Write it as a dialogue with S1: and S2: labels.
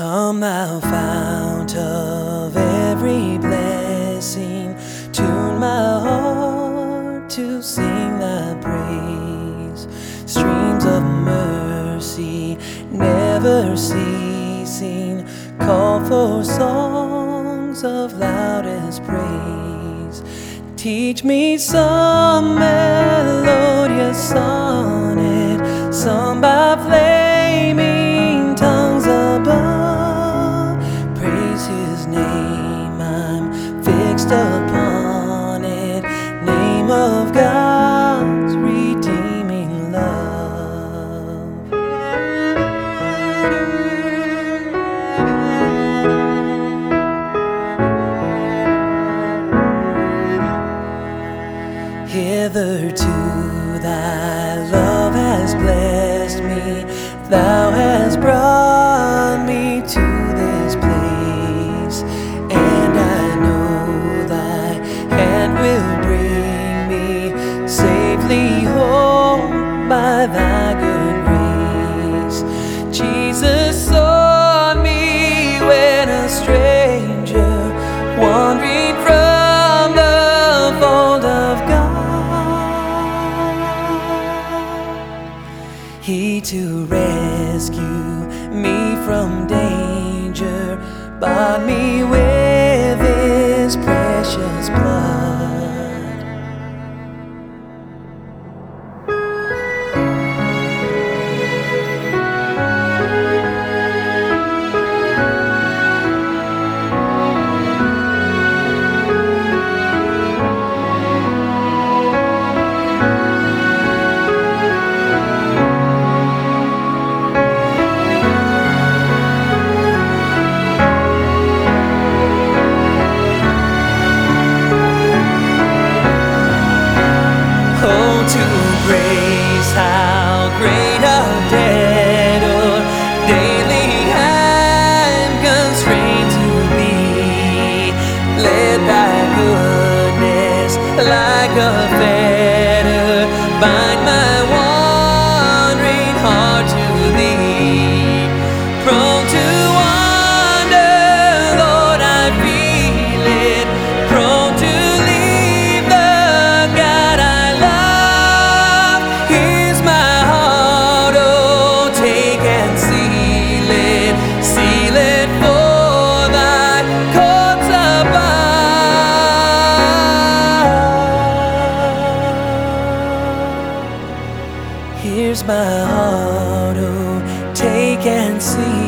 S1: Come, thou fount of every blessing, tune my heart to sing thy praise. Streams of mercy never ceasing, call for songs of loudest praise. Teach me some melodious sonnet, sung by I'm upon it. Name of God's redeeming love. Hitherto thy love has blessed me, thou hast brought He to rescue me from danger. Bought me with like a fetter, Here's my heart, oh, take and seal